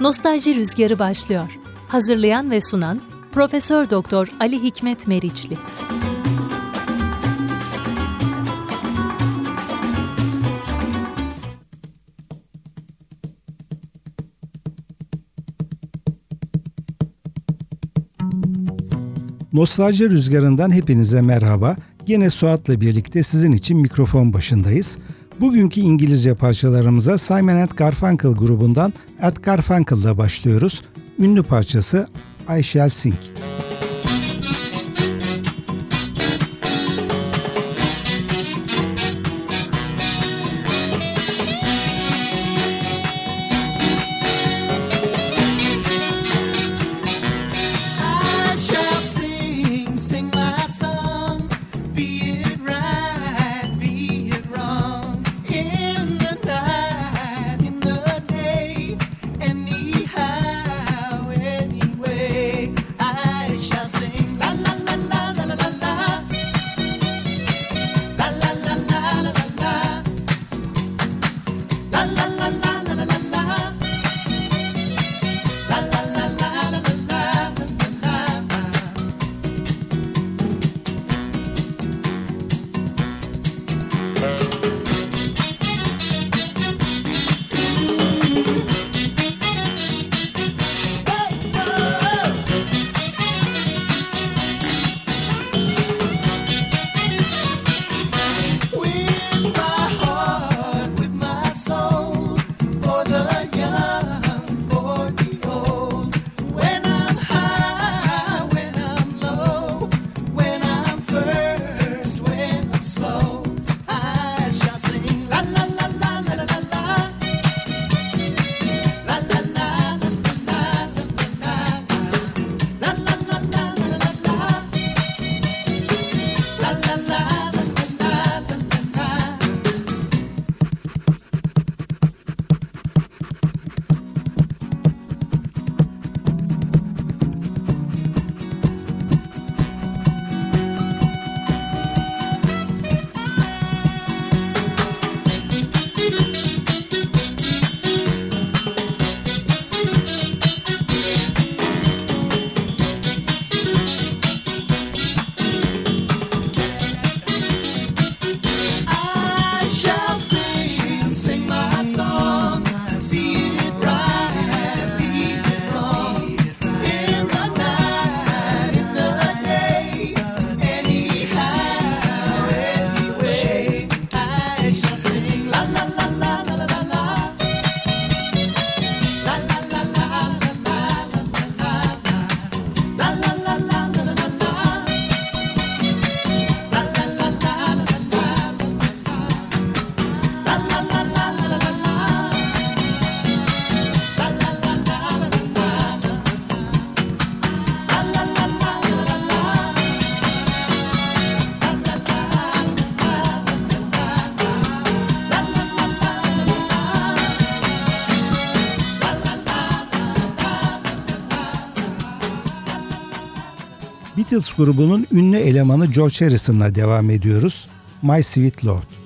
Nostalji Rüzgarı başlıyor. Hazırlayan ve sunan Profesör Doktor Ali Hikmet Meriçli. Nostalji Rüzgarı'ndan hepinize merhaba. Yine Suat'la birlikte sizin için mikrofon başındayız. Bugünkü İngilizce parçalarımıza Simon Garfunkel grubundan At Garfunkel'la başlıyoruz. Ünlü parçası I Shall Sing. Beatles grubunun ünlü elemanı George Harrison'la devam ediyoruz. My Sweet Lord.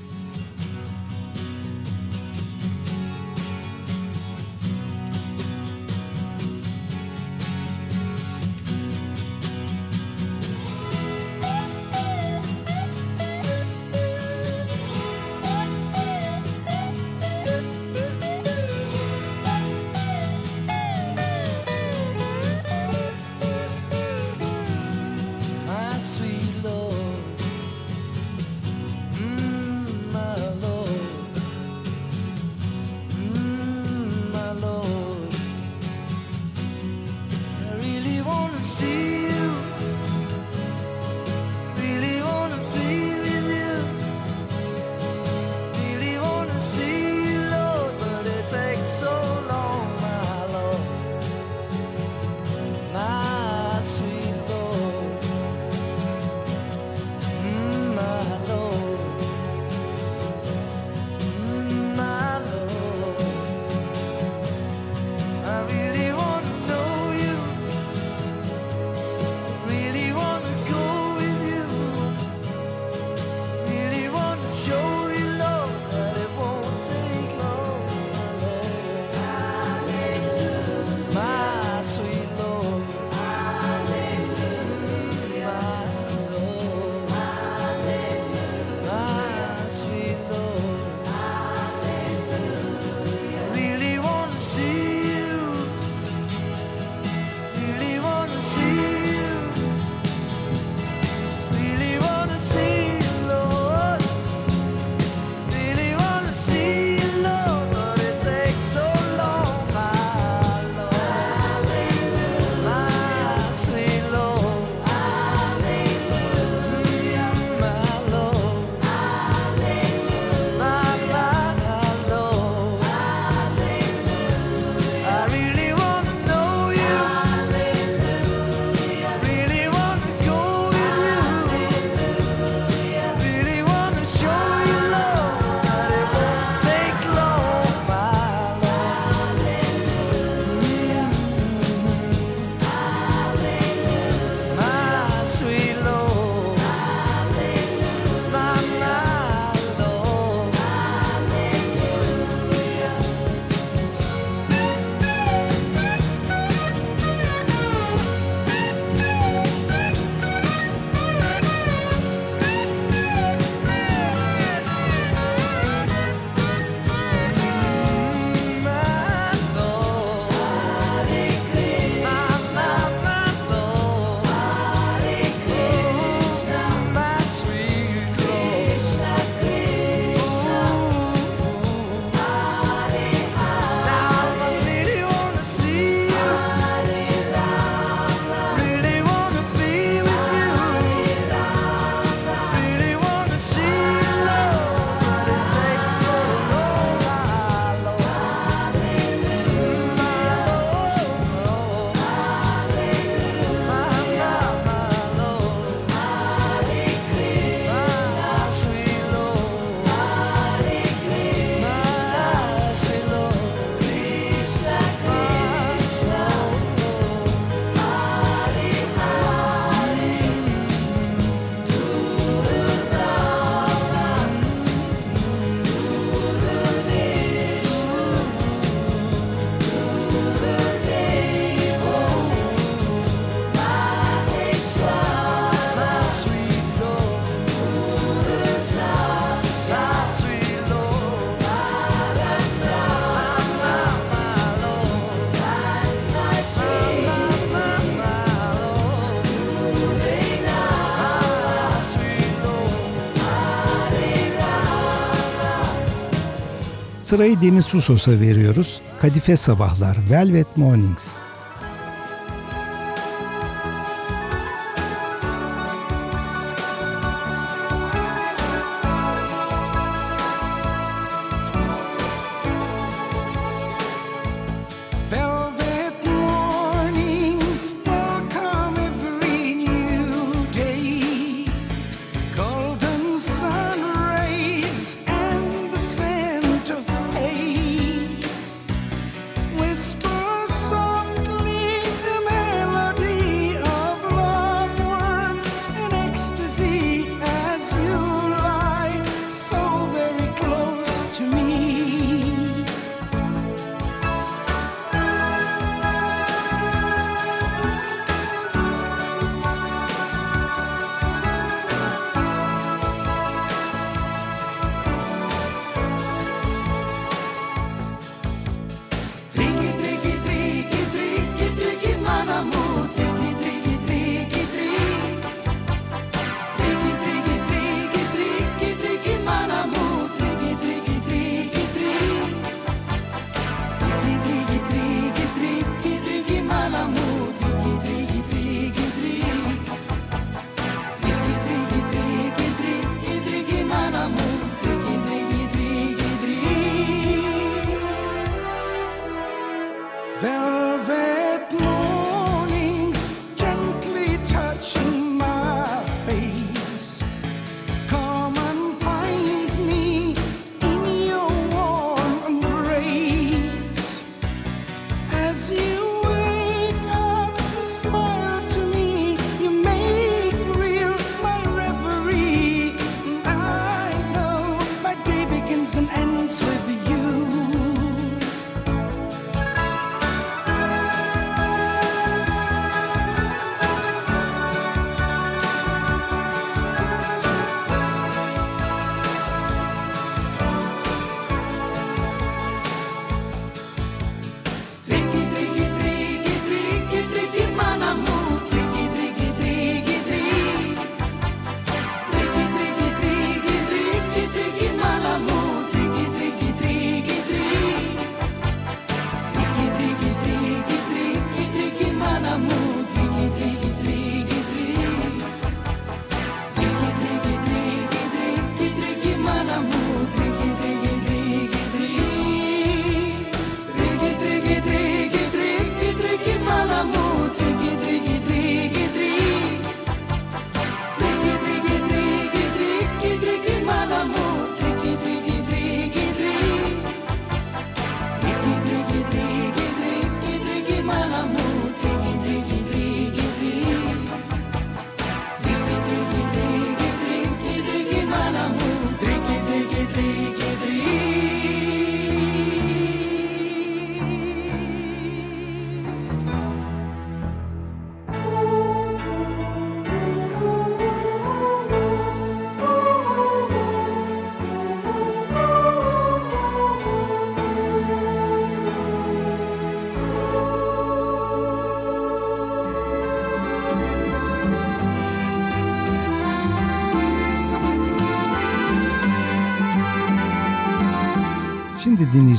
Sırayı Demis Susos'a veriyoruz. Kadife Sabahlar, Velvet Mornings.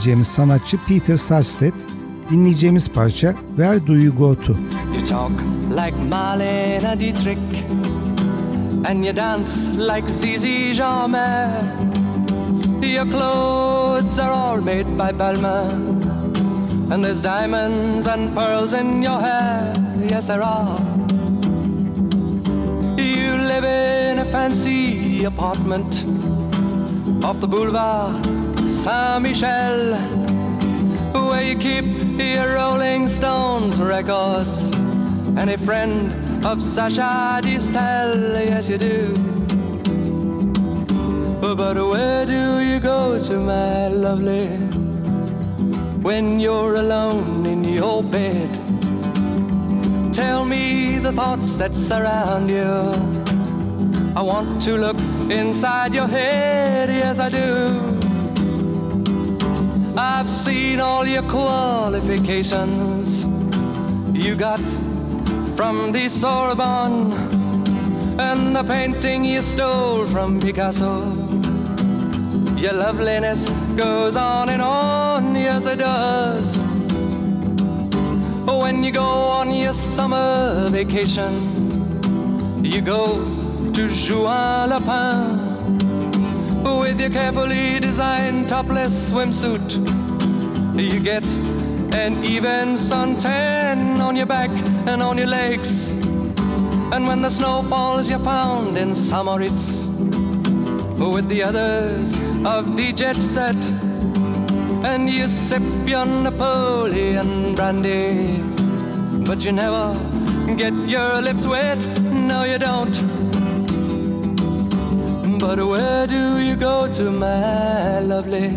Dinleyeceğimiz sanatçı Peter Sarstedt. Dinleyeceğimiz parça Where Do You Go To? You talk like Marlene Dietrich And you dance like Zizi Jamais Your clothes are all made by Balmain And there's diamonds and pearls in your hair Yes, there are You live in a fancy apartment Off the boulevard Saint Michel, where you keep your Rolling Stones records, and a friend of Sasha Distel, yes you do. But where do you go to, my lovely, when you're alone in your bed? Tell me the thoughts that surround you. I want to look inside your head, yes I do. I've seen all your qualifications you got from the Sorbonne and the painting you stole from Picasso. Your loveliness goes on and on, yes it does. When you go on your summer vacation, you go to Juan Lapin with your carefully designed topless swimsuit. You get an even suntan on your back and on your legs. And when the snow falls, you're found in Samoritz with the others of the jet set. And you sip your Napoleon brandy, but you never get your lips wet. No, you don't. But where do you go to, my lovely,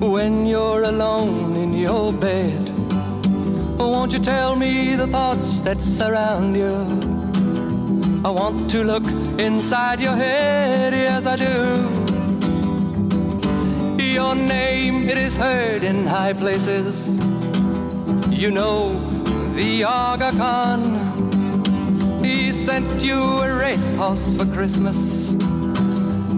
when you're alone in your bed? Won't you tell me the thoughts that surround you? I want to look inside your head, yes I do. Your name, it is heard in high places. You know the Aga Khan. He sent you a racehorse for Christmas.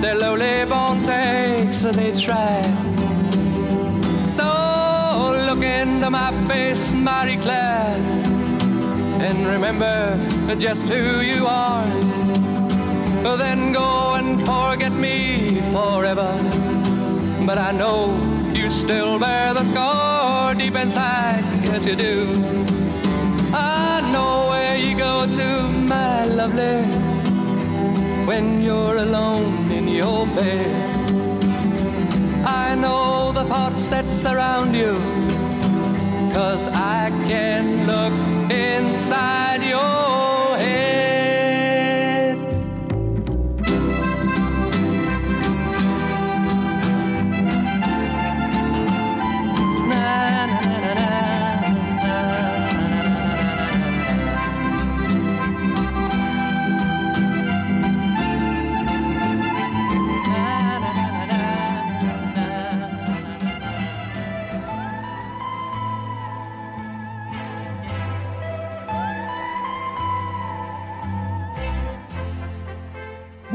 their lowly born takes. They tried. So look into my face, Mary Claire and remember just who you are. Then go and forget me forever. But I know you still bear the scar deep inside, yes you do. I know where you go to, my lovely, when you're alone your bed. I know the thoughts that surround you, cause I can look inside your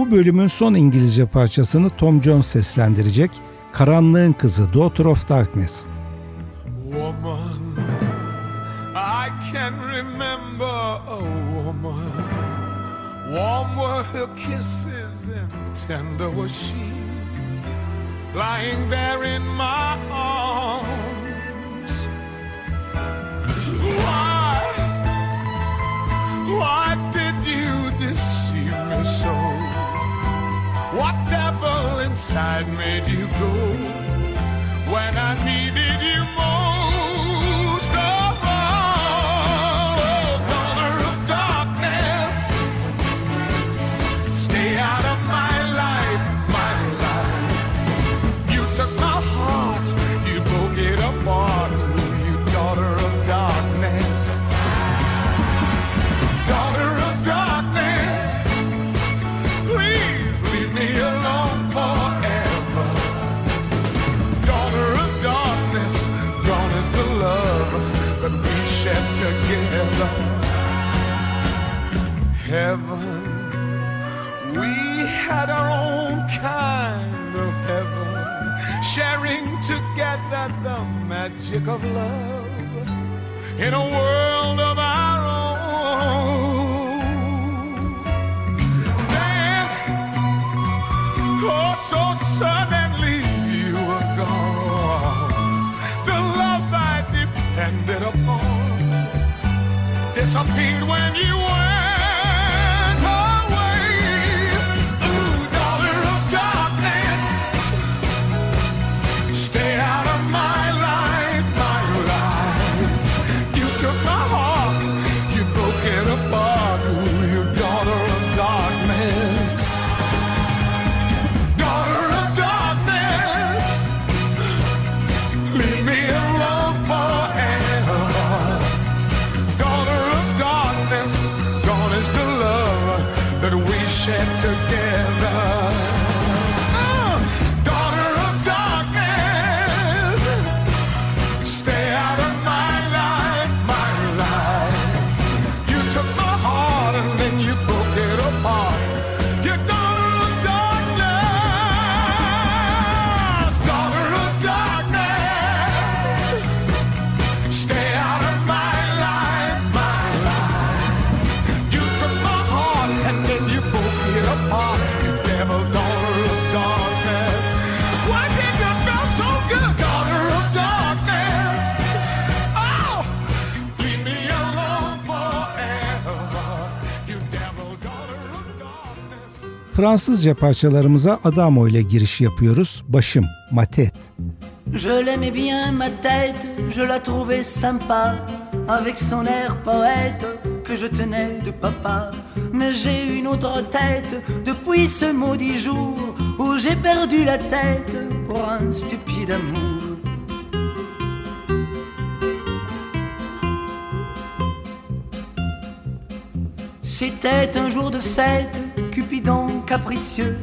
Bu bölümün son İngilizce parçasını Tom Jones seslendirecek. Karanlığın Kızı, Daughter of Darkness. Woman, I can remember a woman. Warm were her kisses and tender was she, lying there in my arms. Inside made you go when I needed magic of love in a world of our own. Then, oh, so suddenly you were gone. The love I depended upon disappeared when you went shed together. Matet. Je l'aimais bien ma tête, je la trouvais sympa, avec son air poète que je tenais de papa. Mais j'ai une autre tête depuis ce maudit jour où j'ai perdu la tête pour un stupide amour. C'était un jour de fête, capricieux,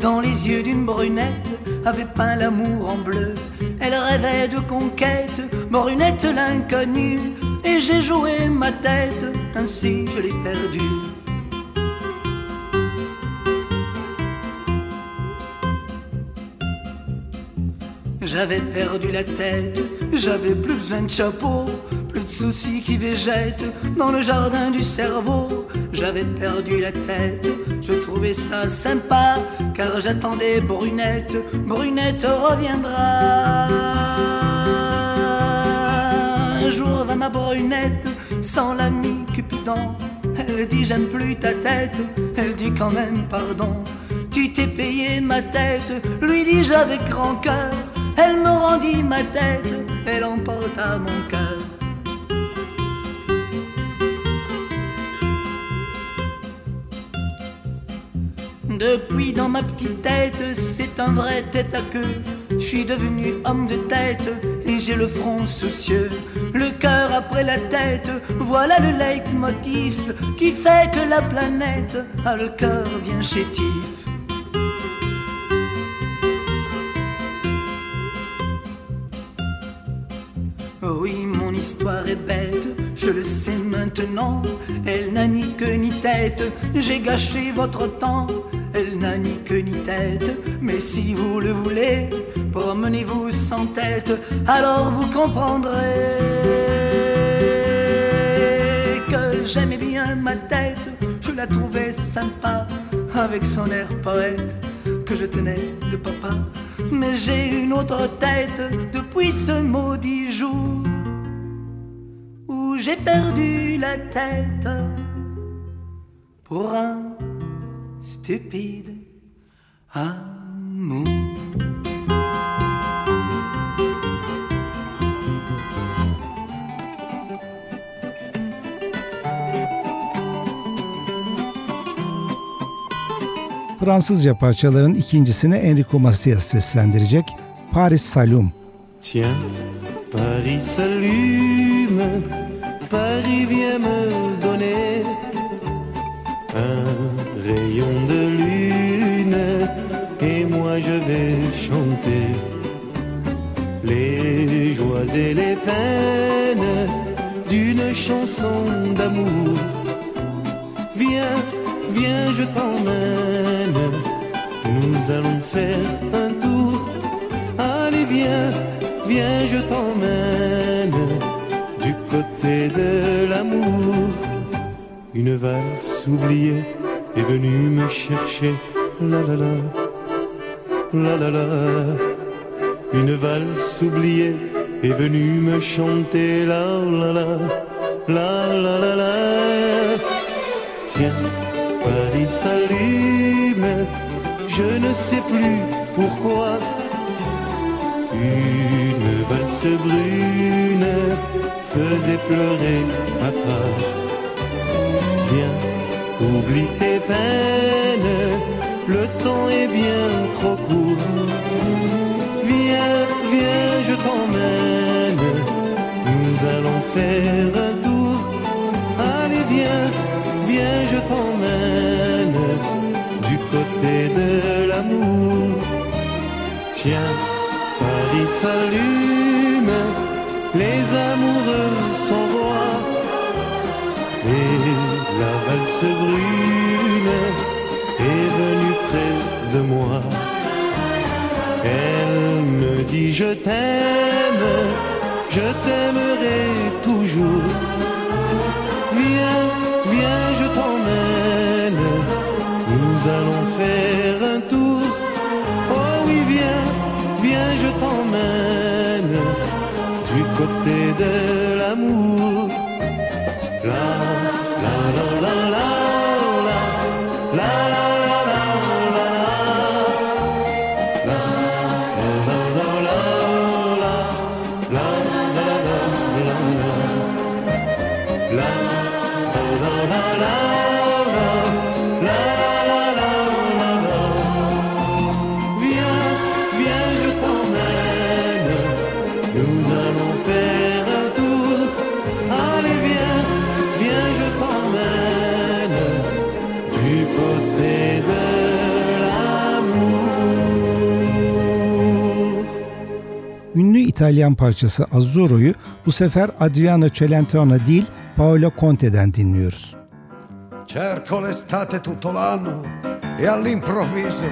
dans les yeux d'une brunette, avait peint l'amour en bleu. Elle rêvait de conquête, brunette l'inconnue, et j'ai joué ma tête, ainsi je l'ai perdue. J'avais perdu la tête, j'avais plus besoin de chapeau, plus de soucis qui végètent dans le jardin du cerveau. J'avais perdu la tête, je trouvais ça sympa, car j'attendais Brunette, Brunette reviendra. Un jour va ma Brunette, sans l'ami Cupidon. Elle dit j'aime plus ta tête, elle dit quand même pardon. Tu t'es payé ma tête, lui dis-je avec grand cœur. Elle me rendit ma tête, elle emporta mon cœur. Depuis dans ma petite tête, c'est un vrai tête à queue. Je suis devenu homme de tête et j'ai le front soucieux. Le cœur après la tête, voilà le leitmotiv qui fait que la planète a le cœur bien chétif. Histoire est bête, je le sais maintenant. Elle n'a ni queue ni tête, j'ai gâché votre temps. Elle n'a ni queue ni tête, mais si vous le voulez, promenez-vous sans tête, alors vous comprendrez que j'aimais bien ma tête. Je la trouvais sympa, avec son air poète que je tenais de papa. Mais j'ai une autre tête depuis ce maudit jour où j'ai perdu la tête pour un stupide amour. Fransızca parçaların ikincisini Enrico Macias seslendirecek. Paris Salum. Tiens, Paris s'allume, Paris vient me donner un rayon de lune et moi je vais chanter les joies et les peines d'une chanson d'amour. Viens, viens, je t'emmène, nous allons faire un tour. Allez, viens, viens, je t'emmène du côté de l'amour. Une valse oubliée est venue me chercher, la la la, la la la. Une valse oubliée est venu me chanter la la la la la la la. Tiens, Paris s'allume, je ne sais plus pourquoi. Brune faisait pleurer papa. Viens, oublie tes peines, le temps est bien trop court. Viens, viens, je t'emmène, nous allons faire un tour. Allez, viens, viens, je t'emmène du côté de l'amour. Tiens, Paris s'allume, les amoureux rois. Et la valse brune est venue près de moi. Elle me dit je t'aime, İtalyan parçası Azzurro'yu bu sefer Adriano Celentano değil Paolo Conte'den dinliyoruz. Cerco l'estate tutto l'anno e all'improvviso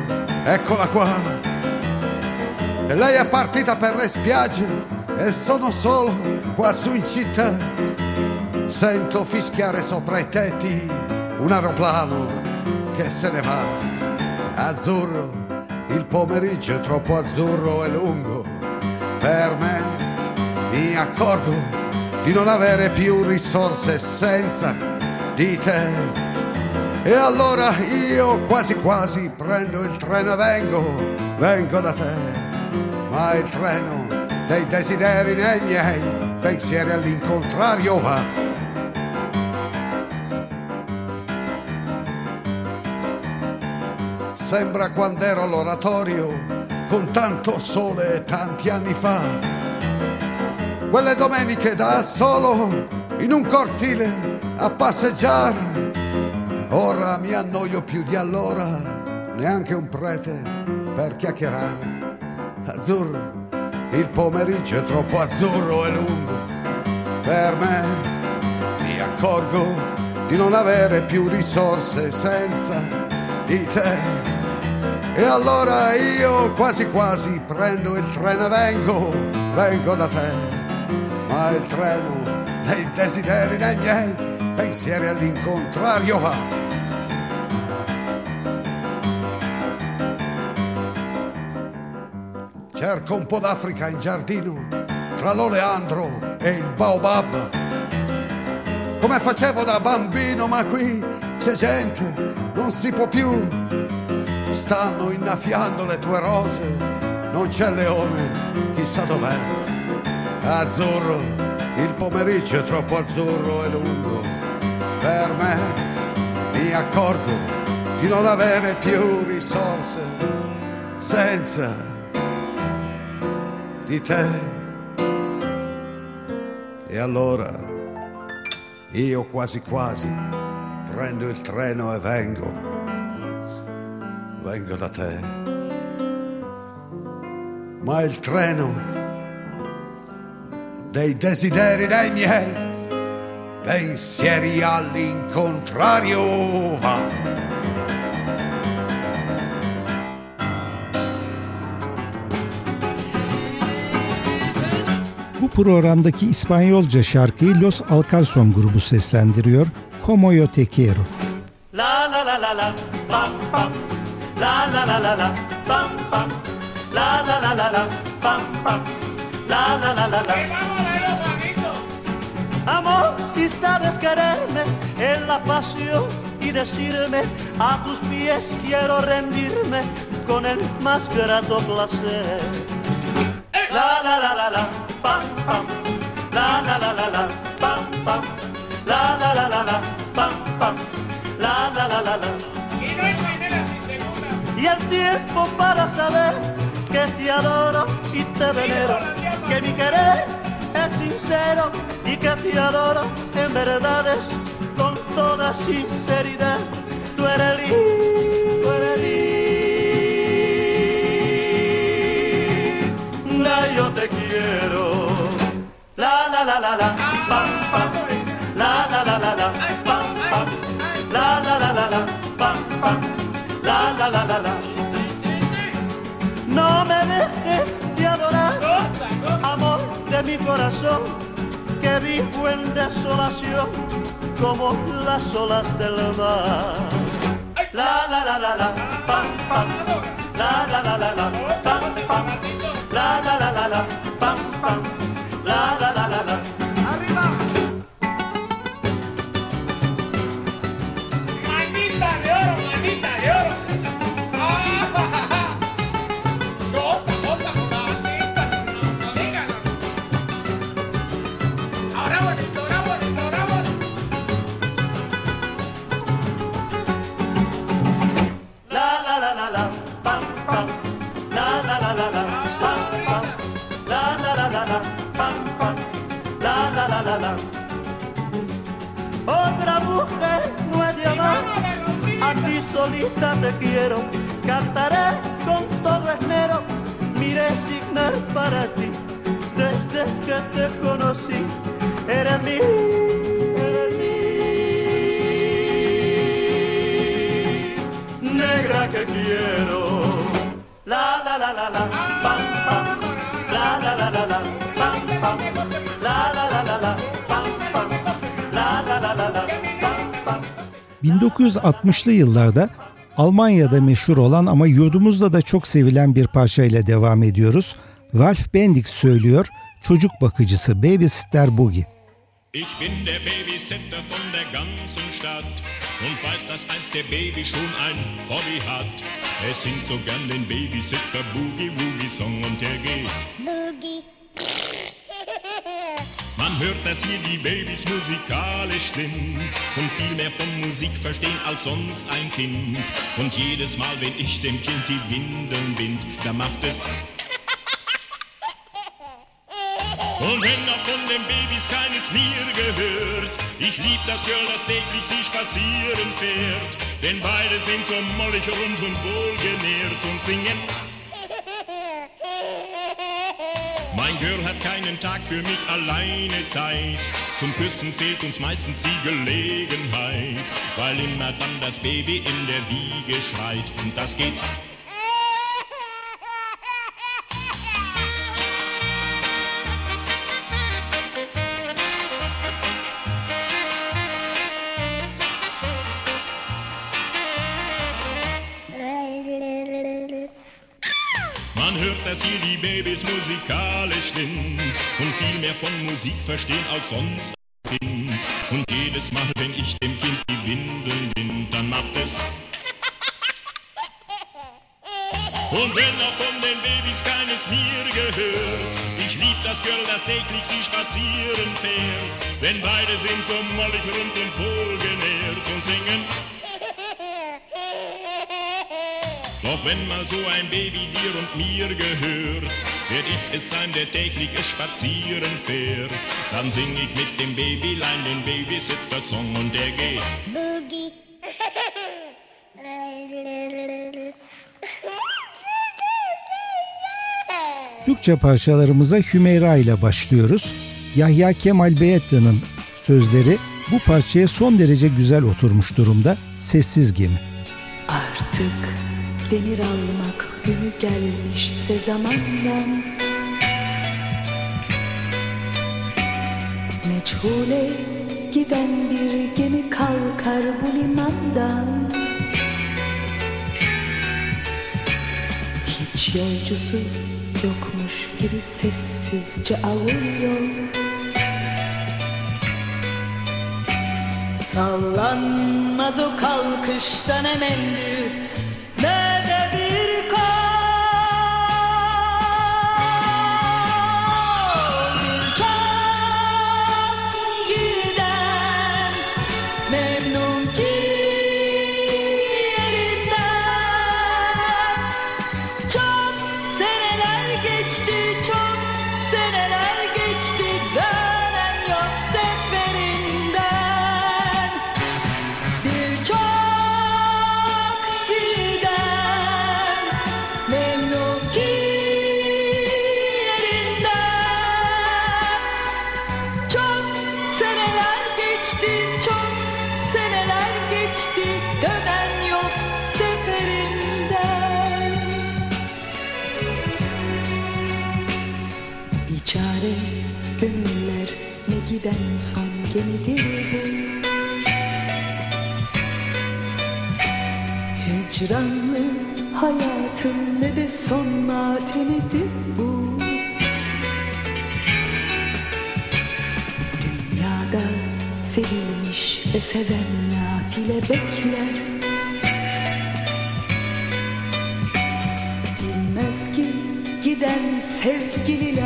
eccola qua. E lei è partita per le spiagge e sono solo qua su in città. Sento fischiare sopra i tetti un aeroplano che se ne va. Azzurro, il pomeriggio è troppo azzurro e lungo. Per me mi accorgo di non avere più risorse senza di te. E allora io quasi quasi prendo il treno e vengo, vengo da te. Ma il treno dei desideri nei miei pensieri all'incontrario va. Sembra quando ero all'oratorio con tanto sole tanti anni fa. Quelle domeniche da solo in un cortile a passeggiare. Ora mi annoio più di allora, neanche un prete per chiacchierare. Azzurro, il pomeriggio è troppo azzurro e lungo. Per me mi accorgo di non avere più risorse senza di te. E allora io quasi quasi prendo il treno e vengo, vengo da te. Ma il treno dei desideri nei miei pensieri all'incontrario va. Cerco un po' d'Africa in giardino, tra l'oleandro e il baobab. Come facevo da bambino, ma qui c'è gente, non si può più. Stanno innaffiando le tue rose, non c'è leone, chissà dov'è. Azzurro, il pomeriggio è troppo azzurro e lungo. Per me mi accorgo di non avere più risorse senza di te. E allora io quasi quasi prendo il treno e vengo, vengo da te. Ma il treno dei desideri dei miei pensieri all'incontrario va. Bu programdaki İspanyolca şarkıyı Los Alcarson grubu seslendiriyor. Como yo te quiero. La la la la la pam pam La la la la la pam pam La la la la la pam pam La la la la la. Amor, si sabes quererme en la pasión y decirme a tus pies quiero rendirme con el más grato placer. La la la la la, pam pam. La la la la la, pam pam. La la la la la, pam pam. La la la la la. Y el tiempo para saber que te adoro y te venero, que mi querer es sincero y que te adoro en verdades con toda sinceridad. Tú eres libre, tú eres linda, yo te quiero. La la la la la, pam pam. La la la la la, La la la la. No me dejes de adorar, amor de mi corazón, que vivo en desolación como las olas del mar. La la la la la, pam pam. La la la la la, pam pam. La la la la la, pam pam. La la la la la. Otra mujer no he de amar, a ti solita te quiero. Cantaré con todo esmero mi resignar para ti. Desde que te conocí, eres mi negra que quiero. La la la la la, pam pam. La la la la la, pam pam. La la la la la, pam pam. La la la la la, pam pam. 1960'lı yıllarda Almanya'da meşhur olan ama yurdumuzda da çok sevilen bir parçayla devam ediyoruz. Ralph Bendix söylüyor, çocuk bakıcısı Babysitter Boogie. Ich bin der Babysitter von der ganzen Stadt und weiß, dass einst der Baby schon ein Hobby hat. Er singt so gern den Babysitter Boogie Woogie Song und der geht. Boogie. Man hört, dass hier die Babys musikalisch sind und viel mehr von Musik verstehen als sonst ein Kind. Und jedes Mal, wenn ich dem Kind die Windeln bind, da macht es. Und wenn noch von den Babys keines mir gehört, ich lieb das Girl, das täglich sie spazieren fährt. Denn beide sind so mollig rund und wohlgenährt und singen. Mein Girl hat keinen Tag für mich alleine Zeit. Zum Küssen fehlt uns meistens die Gelegenheit, weil immer dann das Baby in der Wiege schreit. Und das geht Man mehr von Musik verstehen als sonst Kind. Und jedes Mal, wenn ich dem Kind die Windeln bind, dann macht es. Und wenn auch von den Babys keines mir gehört, ich lieb das Girl, das täglich sie spazieren fährt. Denn beide sind so mollig rund und wohlgenährt und singen. Doch wenn mal so ein Baby dir und mir gehört, werd ich es sein, der täglich es spazieren fährt. Dann sing ich mit dem Babylein den Babysitter-Song und der geht. Boogie. Türkçe parçalarımıza Hümeyra ile başlıyoruz. Yahya Kemal Beyatlı'nın sözleri bu parçaya son derece güzel oturmuş durumda. Sessiz Gemi. Artık Demir almak günü gelmişse zamandan Meçhule giden bir gemi kalkar bu limandan. Hiç yolcusu yokmuş gibi sessizce avuruyor Sallanmaz o kalkıştan emendir Ne gemidir bu. Hicranlı hayatın ne de son matemidir bu. Dünyada sevilmiş ve seven nafile bekler. Bilmez ki giden sevgililer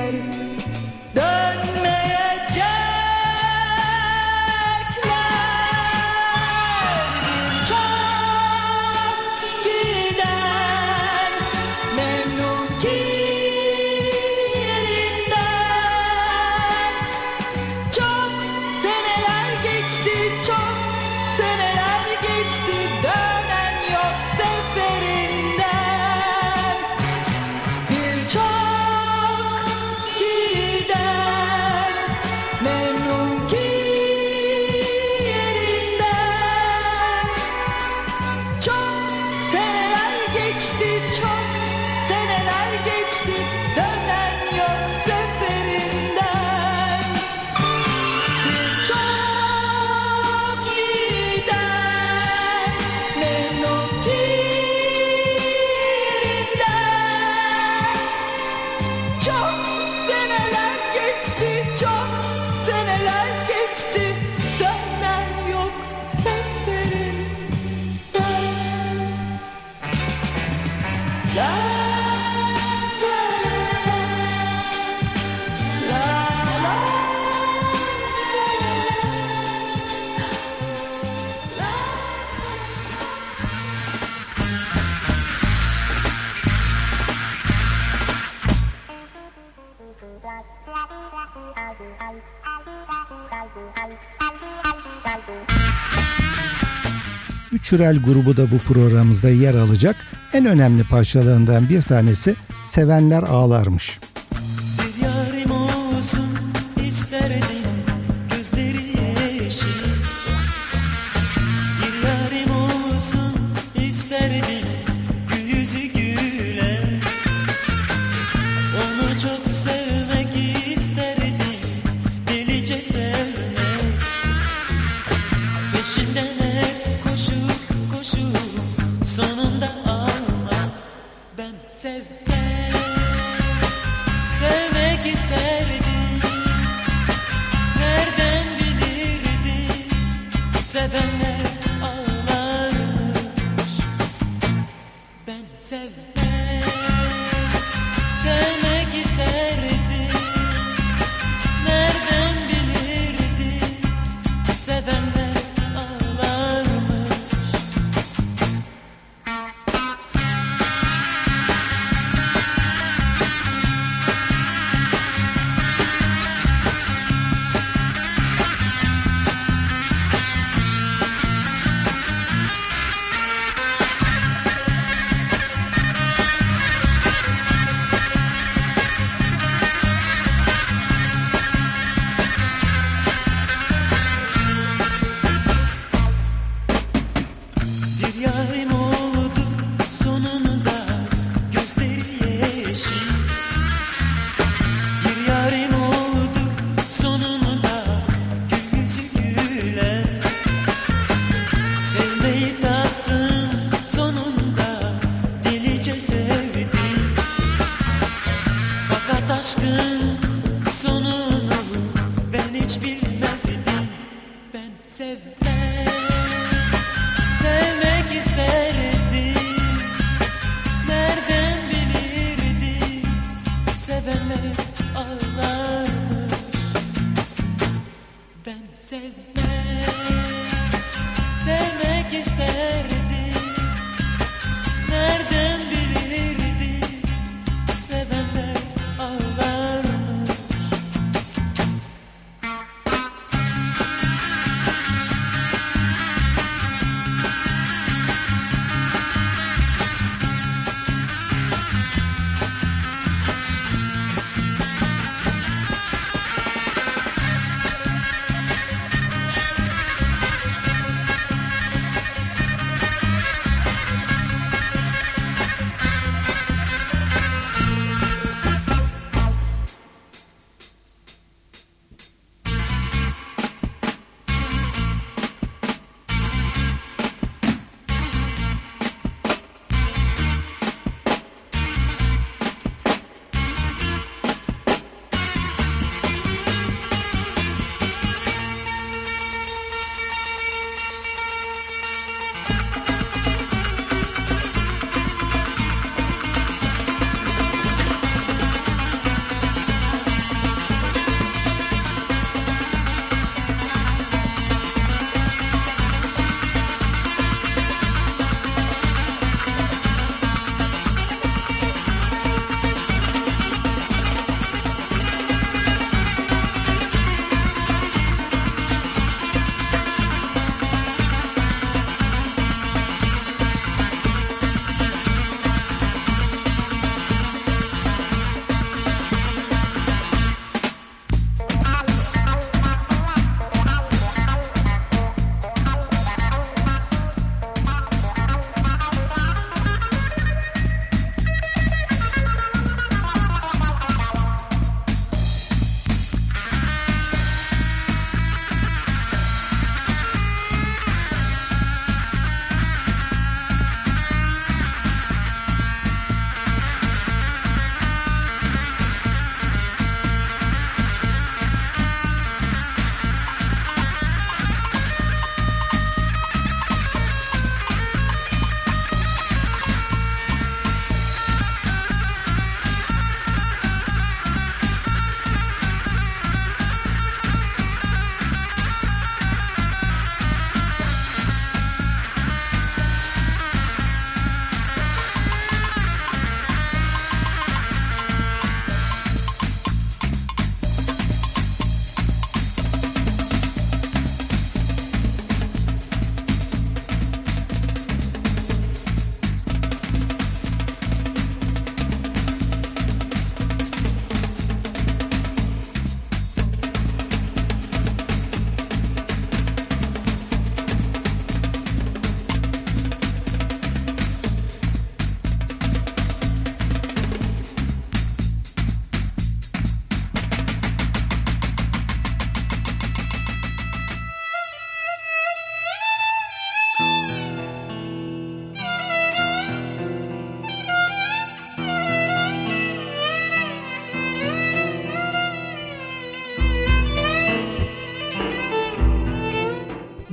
kültürel grubu da bu programımızda yer alacak. En önemli parçalarından bir tanesi Sevenler Ağlarmış. Seven. Seven.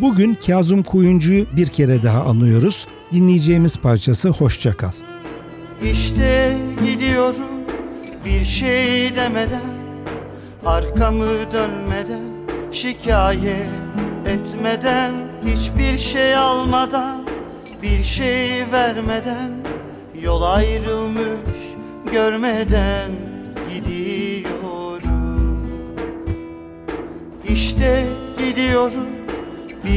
Bugün Kazım Kuyuncu'yu bir kere daha anıyoruz. Dinleyeceğimiz parçası Hoşça Kal. İşte gidiyorum bir şey demeden Arkamı dönmeden şikayet etmeden Hiçbir şey almadan bir şey vermeden Yol ayrılmış görmeden gidiyorum İşte gidiyorum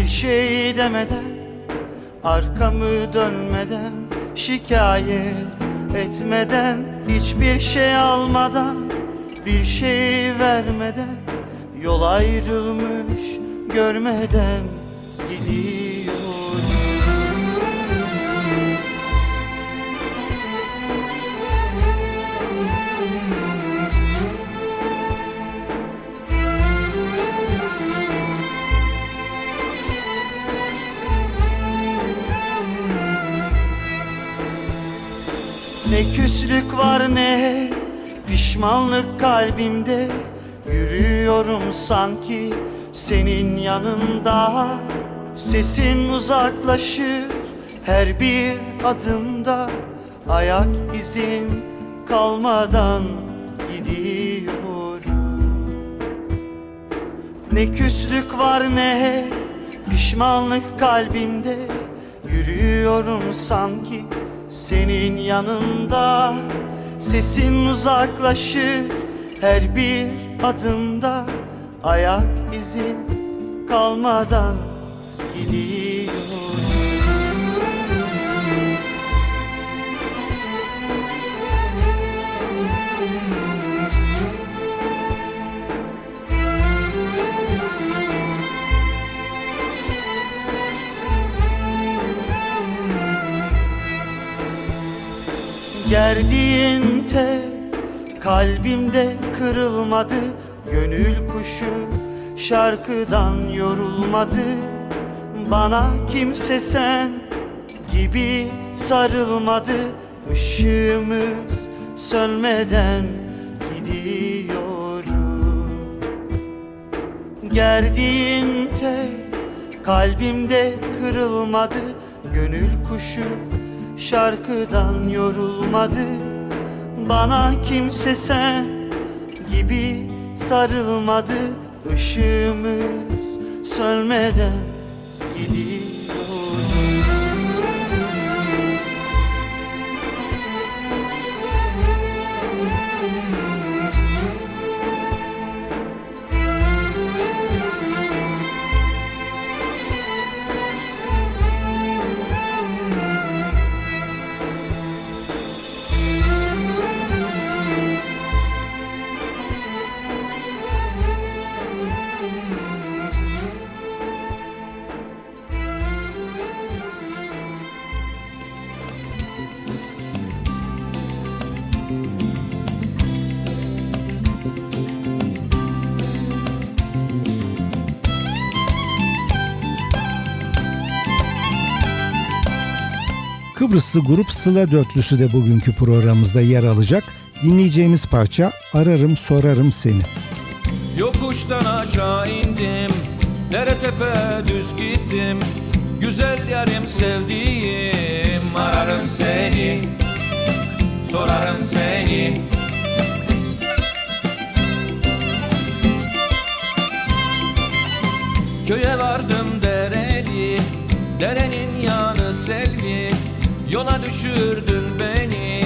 bir şey demeden Arkamı dönmeden şikayet etmeden Hiçbir şey almadan bir şey vermeden Yol ayrılmış görmeden gidiyorum Ne küslük var ne pişmanlık kalbimde. Yürüyorum sanki senin yanında. Sesin uzaklaşır her bir adımda. Ayak izin kalmadan gidiyorum. Ne küslük var ne pişmanlık kalbimde. Yürüyorum sanki senin yanında. Sesin uzaklaşır her bir adımda. Ayak izin kalmadan gidiyorum Gerdiğin tel kalbimde kırılmadı. Gönül kuşu şarkıdan yorulmadı. Bana kimse sen gibi sarılmadı. Işığımız sönmeden gidiyorum Gerdiğin tel kalbimde kırılmadı. Gönül kuşu şarkıdan yorulmadı. Bana kimse sen gibi sarılmadı. Işığımız sönmeden gidiyor Kıbrıslı grup Sıla Dörtlüsü de bugünkü programımızda yer alacak. Dinleyeceğimiz parça Ararım Sorarım Seni. Yokuştan aşağı indim Dere tepe düz gittim Güzel yarim sevdiğim Ararım seni Sorarım seni Köye vardım dereli Derenin yanı selvi Yola düşürdün beni.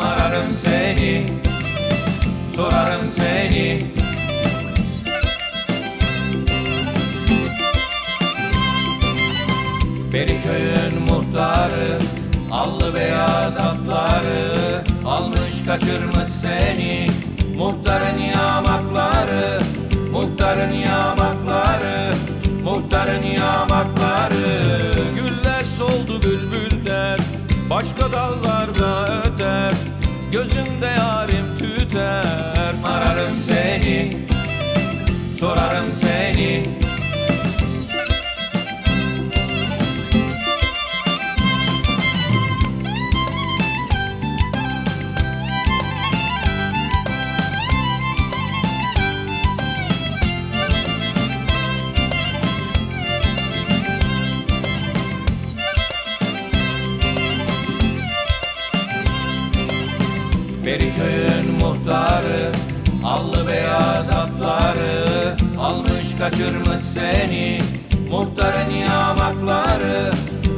Ararım seni. Sorarım seni. Beriköy'ün muhtarı Allı beyaz atları Almış kaçırmış kaçırmış seni. Muhtarın yamakları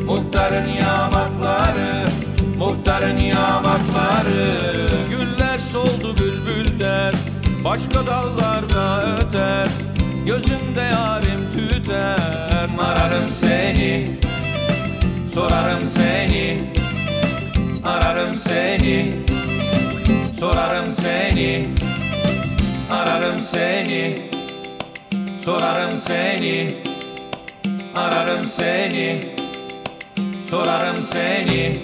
Muhtarın yamakları Muhtarın yamakları. Güller soldu bülbüller Başka dallarda öter. Gözümde yarim tüter. Ararım seni Sorarım seni. Ararım seni Sorarım seni. Ararım seni Sorarım seni Ararım seni Sorarım seni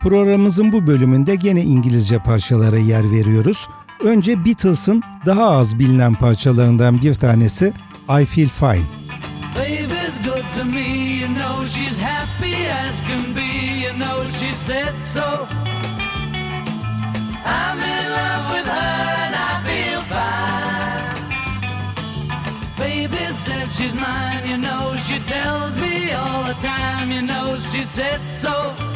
Programımızın bu bölümünde gene İngilizce parçalara yer veriyoruz. Önce Beatles'ın daha az bilinen parçalarından bir tanesi I Feel Fine. Baby's good to me, you know she's happy as can be, you know she said so. I'm in love with her and I feel fine. Baby says she's mine, you know, she tells me all the time, you know, she said so.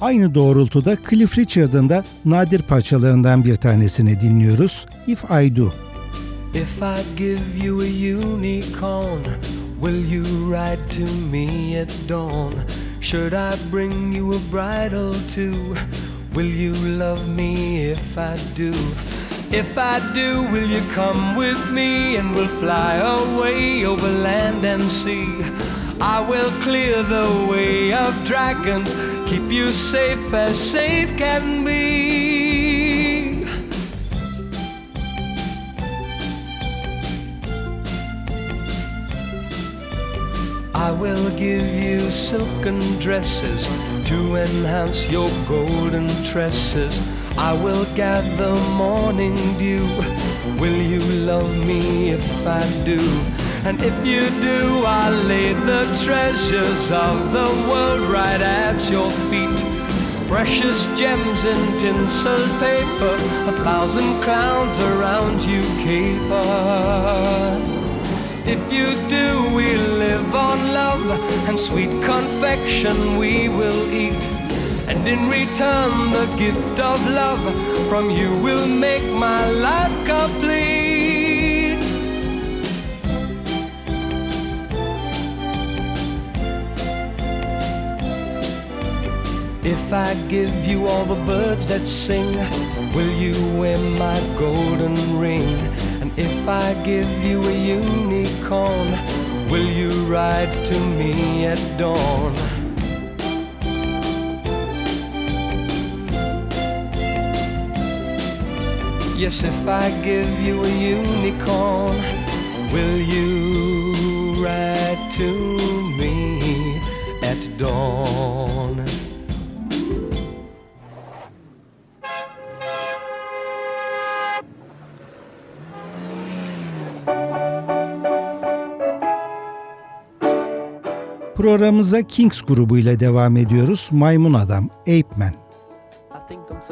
Aynı doğrultuda Cliff Richard'ın da nadir parçalarından bir tanesini dinliyoruz. If I Do. If I give you a unicorn, will you ride to me at dawn? Should I bring you a bridal too? Will you love me if I do? If I do, will you come with me and we'll fly away over land and sea? I will clear the way of dragons, keep you safe as safe can be. I will give you silken dresses to enhance your golden tresses. I will gather morning dew. Will you love me if I do? And if you do, I'll lay the treasures of the world right at your feet. Precious gems in tinsel paper, a thousand crowns around you caper. If you do, we live on love and sweet confection we will eat. And in return, the gift of love from you will make my life complete. If I give you all the birds that sing, will you wear my golden ring? And if I give you a unicorn, will you ride to me at dawn? Yes, if I give you a unicorn, will you ride to me at dawn? Programımıza Kings grubu ile devam ediyoruz. Maymun Adam, Ape Man. I think I'm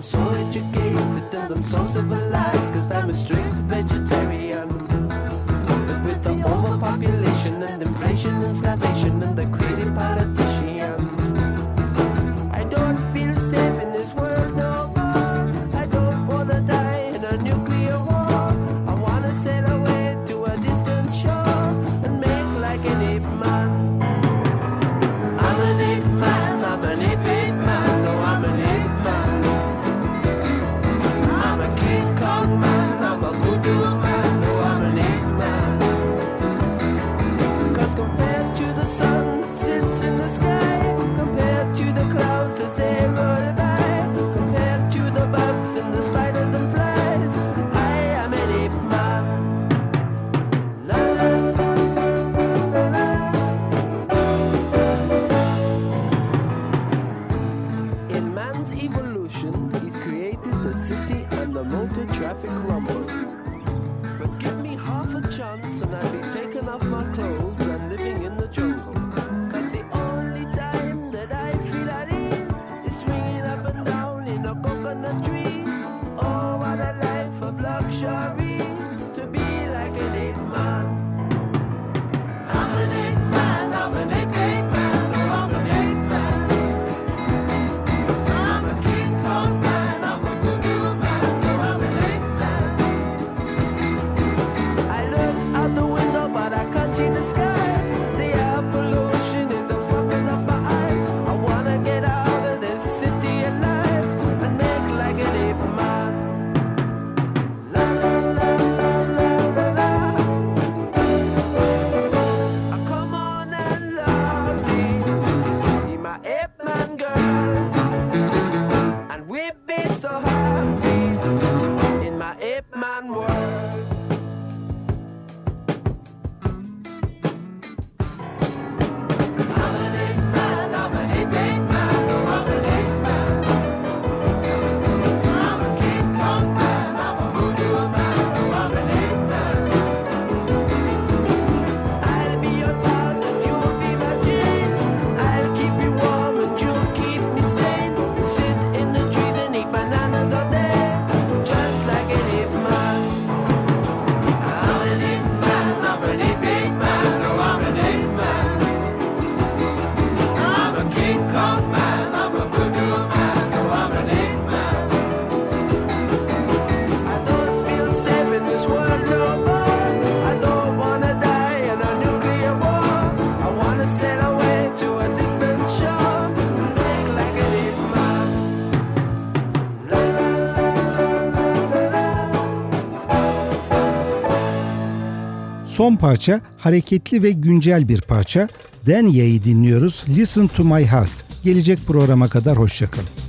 I'm so educated and I'm so civilized Cause I'm a strict vegetarian. But with the overpopulation and inflation and starvation Son parça hareketli ve güncel bir parça. Danya'yı dinliyoruz. Listen to my heart. Gelecek programa kadar hoşçakalın.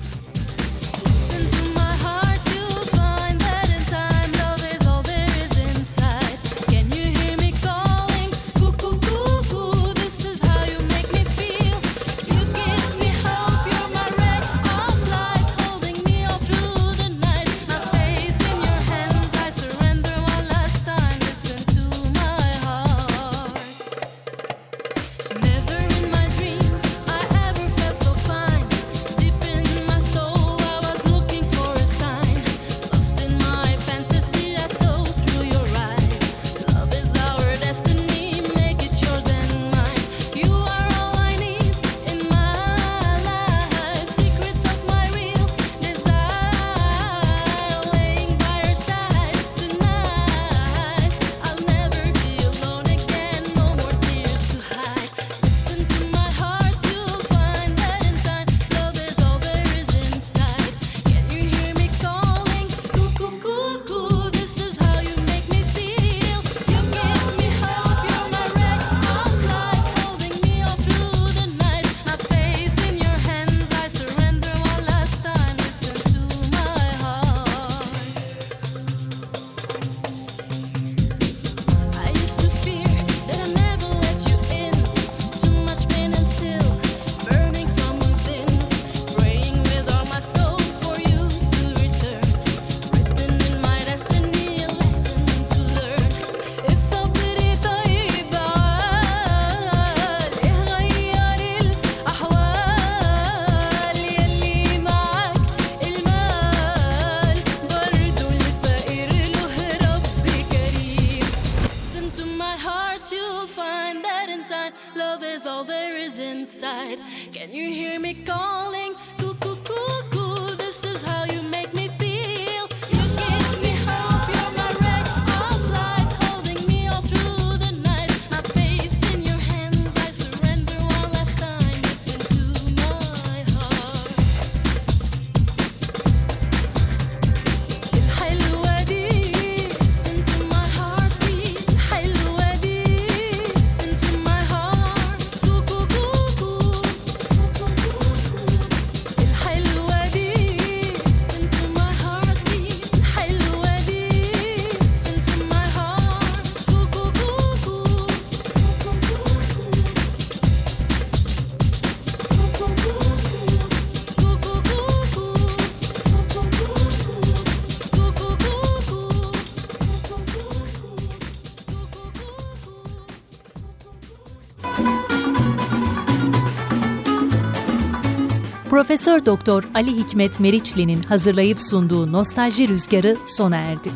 Profesör Doktor Ali Hikmet Meriçli'nin hazırlayıp sunduğu Nostalji Rüzgarı sona erdi.